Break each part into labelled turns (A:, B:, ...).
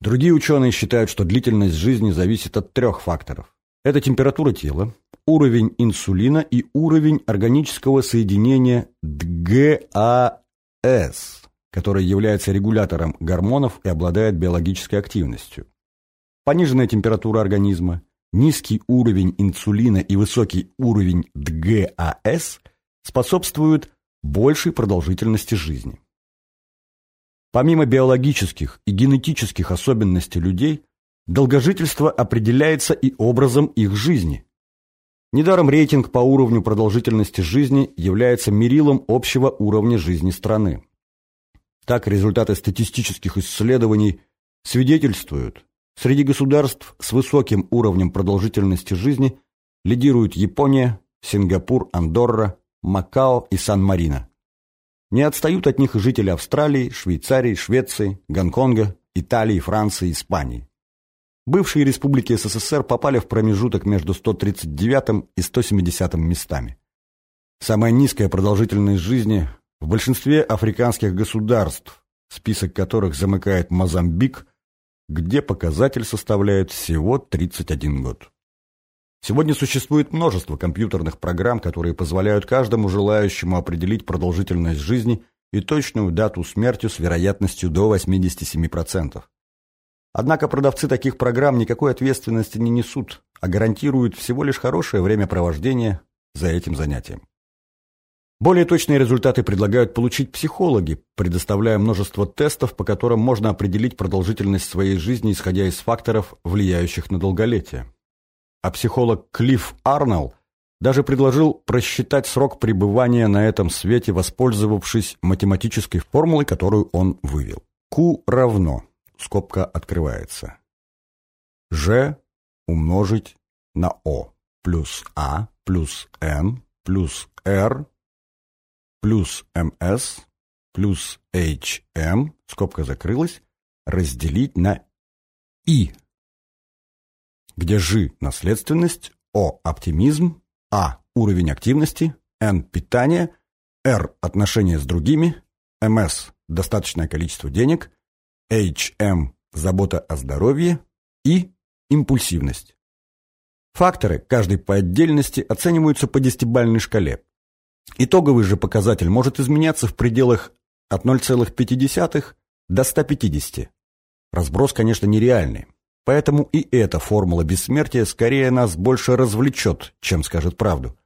A: Другие ученые считают, что длительность жизни зависит от трех факторов. Это температура тела, уровень инсулина и уровень органического соединения ДГАС, которое является регулятором гормонов и обладает биологической активностью. Пониженная температура организма, низкий уровень инсулина и высокий уровень ДГАС способствуют большей продолжительности жизни. Помимо биологических и генетических особенностей людей, долгожительство определяется и образом их жизни. Недаром рейтинг по уровню продолжительности жизни является мерилом общего уровня жизни страны. Так, результаты статистических исследований свидетельствуют, среди государств с высоким уровнем продолжительности жизни лидируют Япония, Сингапур, Андорра, Макао и Сан-Марино. Не отстают от них жители Австралии, Швейцарии, Швеции, Гонконга, Италии, Франции, Испании. Бывшие республики СССР попали в промежуток между 139 и 170 местами. Самая низкая продолжительность жизни в большинстве африканских государств, список которых замыкает Мозамбик, где показатель составляет всего 31 год. Сегодня существует множество компьютерных программ, которые позволяют каждому желающему определить продолжительность жизни и точную дату смерти с вероятностью до 87%. Однако продавцы таких программ никакой ответственности не несут, а гарантируют всего лишь хорошее времяпровождение за этим занятием. Более точные результаты предлагают получить психологи, предоставляя множество тестов, по которым можно определить продолжительность своей жизни, исходя из факторов, влияющих на долголетие а психолог Клифф Арнелл даже предложил просчитать срок пребывания на этом свете, воспользовавшись математической формулой, которую он вывел. Q равно, скобка открывается, G умножить на O плюс А плюс N плюс R плюс МС плюс HM, скобка закрылась, разделить на И где Ж – наследственность, О – оптимизм, А – уровень активности, Н – питание, Р – отношения с другими, МС – достаточное количество денег, HM – забота о здоровье и импульсивность. Факторы, каждый по отдельности, оцениваются по десятибальной шкале. Итоговый же показатель может изменяться в пределах от 0,5 до 150. Разброс, конечно, нереальный. Поэтому и эта формула бессмертия скорее нас больше развлечет, чем скажет правду.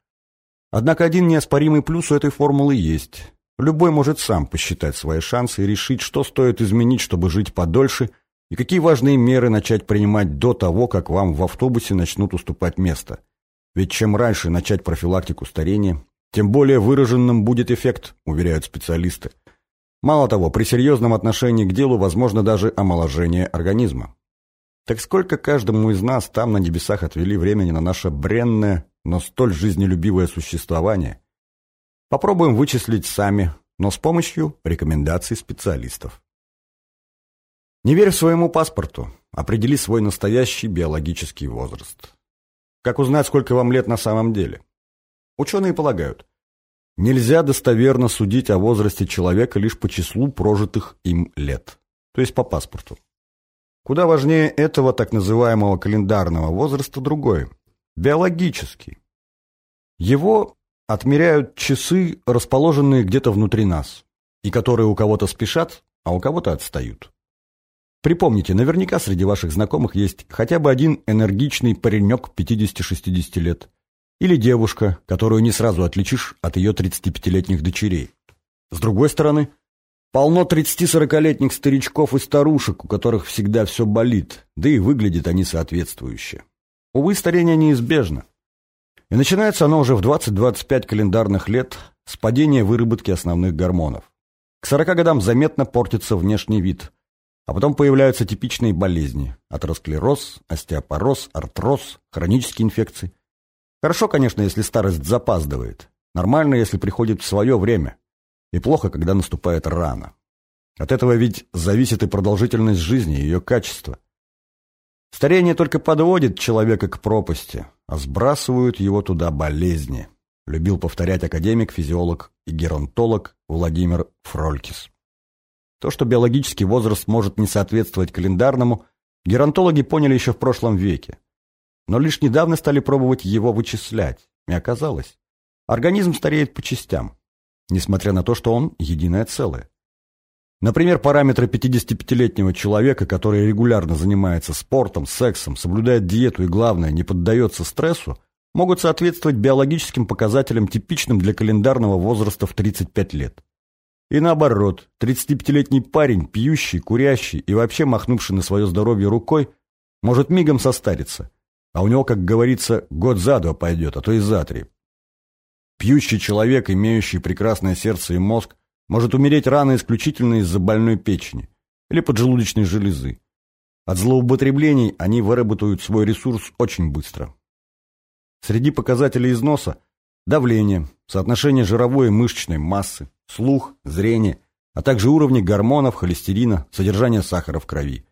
A: Однако один неоспоримый плюс у этой формулы есть. Любой может сам посчитать свои шансы и решить, что стоит изменить, чтобы жить подольше, и какие важные меры начать принимать до того, как вам в автобусе начнут уступать место. Ведь чем раньше начать профилактику старения, тем более выраженным будет эффект, уверяют специалисты. Мало того, при серьезном отношении к делу возможно даже омоложение организма. Так сколько каждому из нас там на небесах отвели времени на наше бренное, но столь жизнелюбивое существование? Попробуем вычислить сами, но с помощью рекомендаций специалистов. Не верь своему паспорту, определи свой настоящий биологический возраст. Как узнать, сколько вам лет на самом деле? Ученые полагают, нельзя достоверно судить о возрасте человека лишь по числу прожитых им лет, то есть по паспорту. Куда важнее этого так называемого календарного возраста другой – биологический. Его отмеряют часы, расположенные где-то внутри нас, и которые у кого-то спешат, а у кого-то отстают. Припомните, наверняка среди ваших знакомых есть хотя бы один энергичный паренек 50-60 лет. Или девушка, которую не сразу отличишь от ее 35-летних дочерей. С другой стороны – Полно тридцати-сорокалетних старичков и старушек, у которых всегда все болит, да и выглядят они соответствующе. Увы, старение неизбежно. И начинается оно уже в 20-25 календарных лет с падения выработки основных гормонов. К 40 годам заметно портится внешний вид, а потом появляются типичные болезни – атеросклероз, остеопороз, артроз, хронические инфекции. Хорошо, конечно, если старость запаздывает. Нормально, если приходит в свое время – и плохо, когда наступает рано. От этого ведь зависит и продолжительность жизни, и ее качество. Старение только подводит человека к пропасти, а сбрасывают его туда болезни, любил повторять академик, физиолог и геронтолог Владимир Фролькис. То, что биологический возраст может не соответствовать календарному, геронтологи поняли еще в прошлом веке. Но лишь недавно стали пробовать его вычислять. И оказалось, организм стареет по частям, несмотря на то, что он единое целое. Например, параметры 55-летнего человека, который регулярно занимается спортом, сексом, соблюдает диету и, главное, не поддается стрессу, могут соответствовать биологическим показателям, типичным для календарного возраста в 35 лет. И наоборот, 35-летний парень, пьющий, курящий и вообще махнувший на свое здоровье рукой, может мигом состариться, а у него, как говорится, год за два пойдет, а то и за три. Пьющий человек, имеющий прекрасное сердце и мозг, может умереть рано исключительно из-за больной печени или поджелудочной железы. От злоупотреблений они выработают свой ресурс очень быстро. Среди показателей износа – давление, соотношение жировой и мышечной массы, слух, зрение, а также уровни гормонов, холестерина, содержание сахара в крови.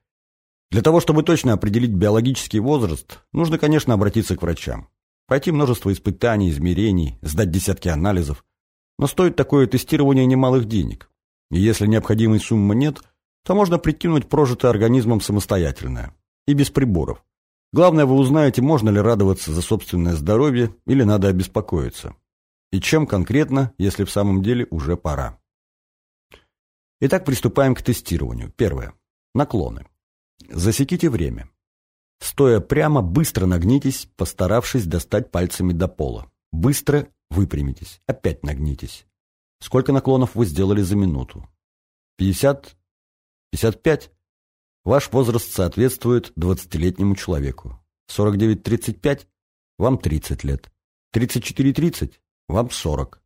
A: Для того, чтобы точно определить биологический возраст, нужно, конечно, обратиться к врачам. Пройти множество испытаний, измерений, сдать десятки анализов. Но стоит такое тестирование немалых денег. И если необходимой суммы нет, то можно прикинуть прожитое организмом самостоятельное. И без приборов. Главное, вы узнаете, можно ли радоваться за собственное здоровье или надо обеспокоиться. И чем конкретно, если в самом деле уже пора. Итак, приступаем к тестированию. Первое. Наклоны. Засеките время. Стоя прямо, быстро нагнитесь, постаравшись достать пальцами до пола. Быстро выпрямитесь. Опять нагнитесь. Сколько наклонов вы сделали за минуту? 50? 55? Ваш возраст соответствует 20-летнему человеку. 49-35? Вам 30 лет. 34-30? Вам 40.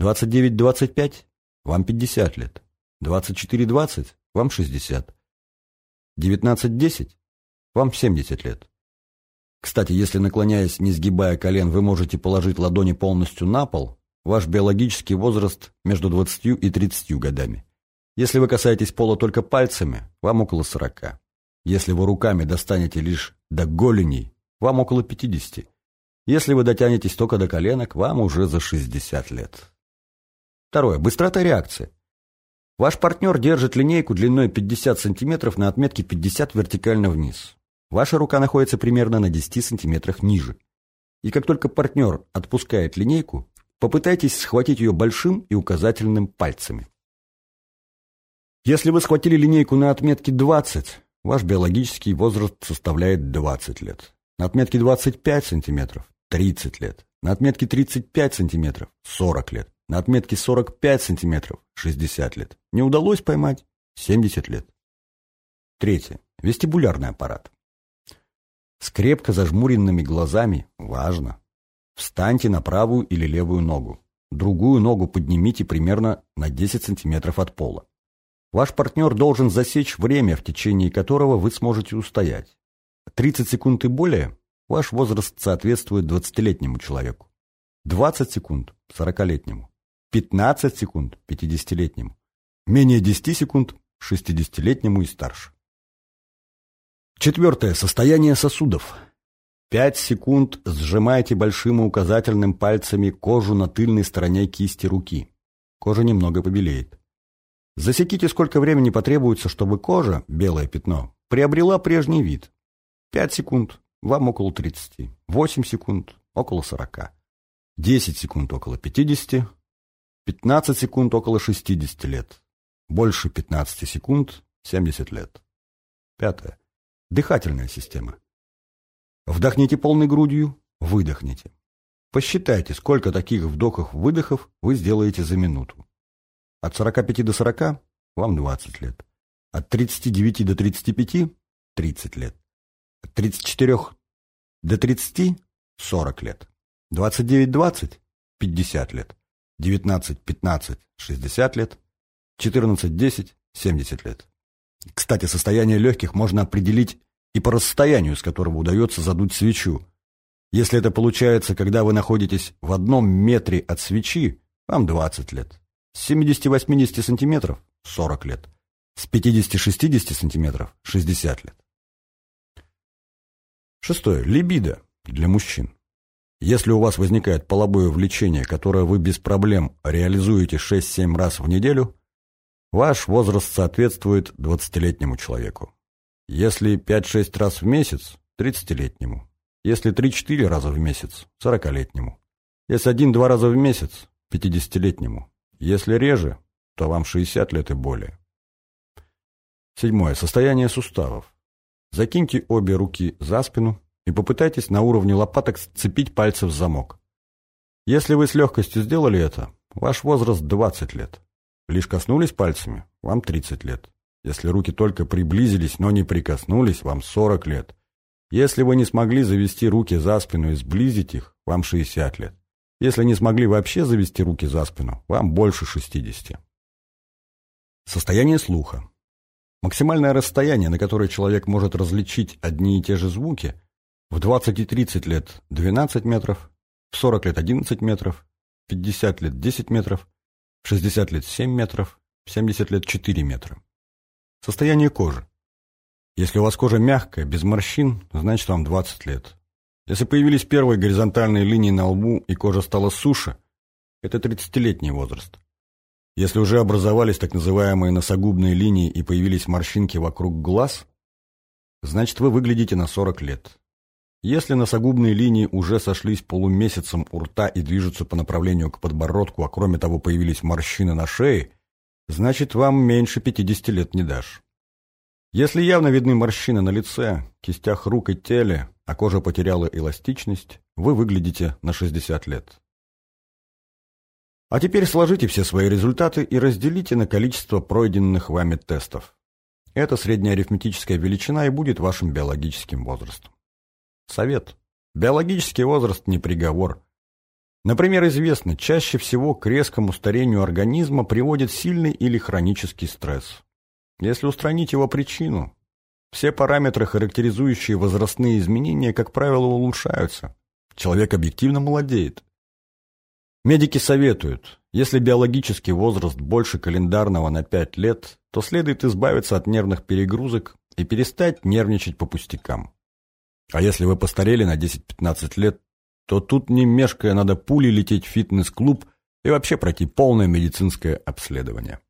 A: 29-25? Вам 50 лет. 24-20? Вам 60. 19-10? Вам 70 лет. Кстати, если наклоняясь, не сгибая колен, вы можете положить ладони полностью на пол, ваш биологический возраст между 20 и 30 годами. Если вы касаетесь пола только пальцами, вам около 40. Если вы руками достанете лишь до голеней, вам около 50. Если вы дотянетесь только до коленок, вам уже за 60 лет. Второе. Быстрота реакции. Ваш партнер держит линейку длиной 50 см на отметке 50 вертикально вниз. Ваша рука находится примерно на 10 см ниже. И как только партнер отпускает линейку, попытайтесь схватить ее большим и указательным пальцами. Если вы схватили линейку на отметке 20, ваш биологический возраст составляет 20 лет. На отметке 25 сантиметров 30 лет. На отметке 35 сантиметров – 40 лет. На отметке 45 сантиметров – 60 лет. Не удалось поймать – 70 лет. Третье. Вестибулярный аппарат. С крепко зажмуренными глазами – важно. Встаньте на правую или левую ногу. Другую ногу поднимите примерно на 10 сантиметров от пола. Ваш партнер должен засечь время, в течение которого вы сможете устоять. 30 секунд и более Ваш возраст соответствует 20-летнему человеку. 20 секунд – 40-летнему. 15 секунд – 50-летнему. Менее 10 секунд – 60-летнему и старше. Четвертое. Состояние сосудов. 5 секунд сжимайте большим и указательным пальцами кожу на тыльной стороне кисти руки. Кожа немного побелеет. Засеките, сколько времени потребуется, чтобы кожа, белое пятно, приобрела прежний вид. 5 секунд, вам около 30. 8 секунд – около 40. 10 секунд – около 50. 15 секунд – около 60 лет. Больше 15 секунд – 70 лет. Пятое. Дыхательная система. Вдохните полной грудью, выдохните. Посчитайте, сколько таких вдохов-выдохов вы сделаете за минуту. От 45 до 40 – вам 20 лет. От 39 до 35 – 30 лет. От 34 до 30 – 40 лет. 29-20 – 50 лет. 19-15 – 60 лет. 14-10 – 70 лет. Кстати, состояние легких можно определить и по расстоянию, с которого удается задуть свечу. Если это получается, когда вы находитесь в одном метре от свечи, вам 20 лет. С 70-80 сантиметров – 40 лет. С 50-60 сантиметров – 60 лет. Шестое. Либидо для мужчин. Если у вас возникает половое влечение, которое вы без проблем реализуете 6-7 раз в неделю, Ваш возраст соответствует 20-летнему человеку. Если 5-6 раз в месяц – 30-летнему. Если 3-4 раза в месяц – 40-летнему. Если один-два раза в месяц – 50-летнему. Если реже, то вам 60 лет и более. Седьмое. Состояние суставов. Закиньте обе руки за спину и попытайтесь на уровне лопаток сцепить пальцы в замок. Если вы с легкостью сделали это, ваш возраст 20 лет. Лишь коснулись пальцами, вам 30 лет. Если руки только приблизились, но не прикоснулись, вам 40 лет. Если вы не смогли завести руки за спину и сблизить их, вам 60 лет. Если не смогли вообще завести руки за спину, вам больше 60. Состояние слуха. Максимальное расстояние, на которое человек может различить одни и те же звуки, в 20 и 30 лет 12 метров, в 40 лет 11 метров, в 50 лет 10 метров, 60 лет 7 метров, 70 лет 4 метра. Состояние кожи. Если у вас кожа мягкая, без морщин, значит вам 20 лет. Если появились первые горизонтальные линии на лбу и кожа стала суше, это 30-летний возраст. Если уже образовались так называемые носогубные линии и появились морщинки вокруг глаз, значит вы выглядите на 40 лет. Если носогубные линии уже сошлись полумесяцем у рта и движутся по направлению к подбородку, а кроме того появились морщины на шее, значит вам меньше 50 лет не дашь. Если явно видны морщины на лице, кистях рук и теле, а кожа потеряла эластичность, вы выглядите на 60 лет. А теперь сложите все свои результаты и разделите на количество пройденных вами тестов. Это средняя арифметическая величина и будет вашим биологическим возрастом. Совет. Биологический возраст не приговор. Например, известно, чаще всего к резкому старению организма приводит сильный или хронический стресс. Если устранить его причину, все параметры, характеризующие возрастные изменения, как правило, улучшаются. Человек объективно молодеет. Медики советуют, если биологический возраст больше календарного на 5 лет, то следует избавиться от нервных перегрузок и перестать нервничать по пустякам. А если вы постарели на 10-15 лет, то тут не мешкая надо пулей лететь в фитнес-клуб и вообще пройти полное медицинское обследование.